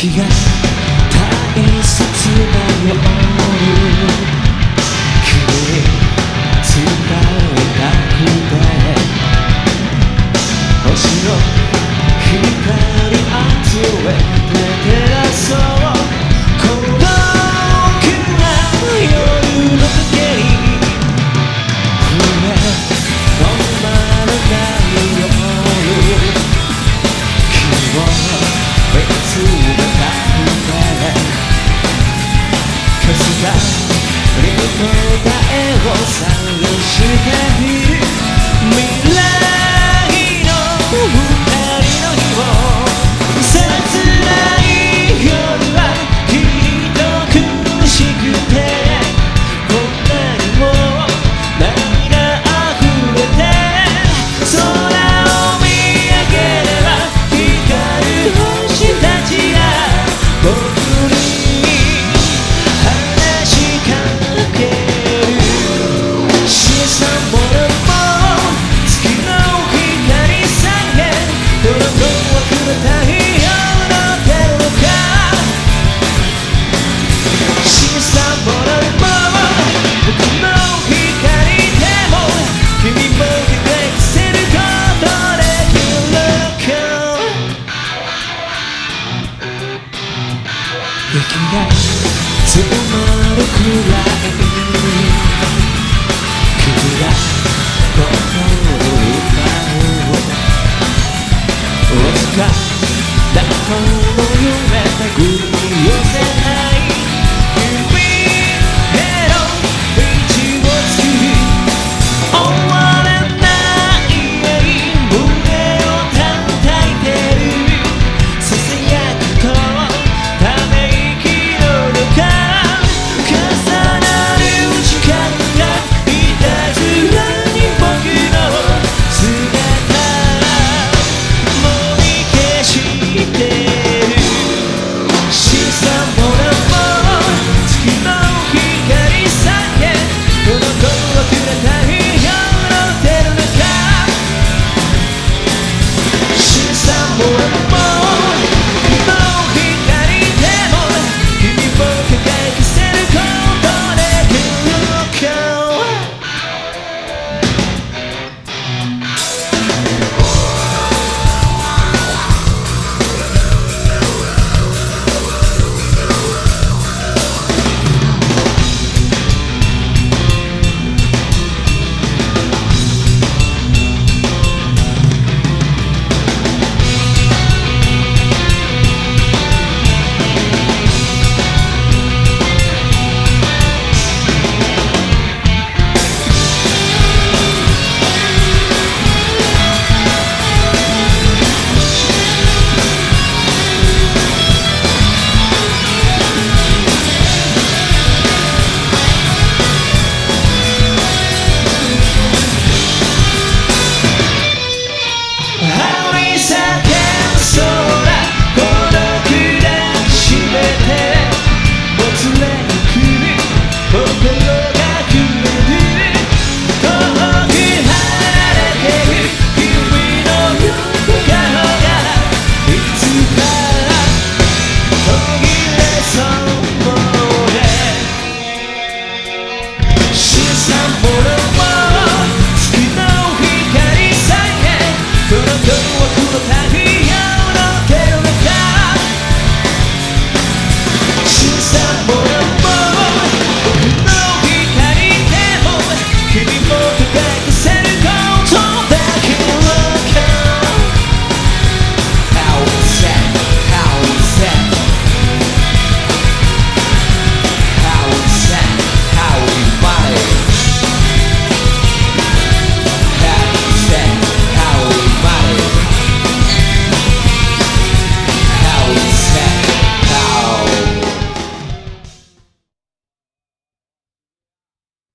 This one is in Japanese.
東きが強まるくらいくがらの歌をわずかだとの夢ぐり寄せない。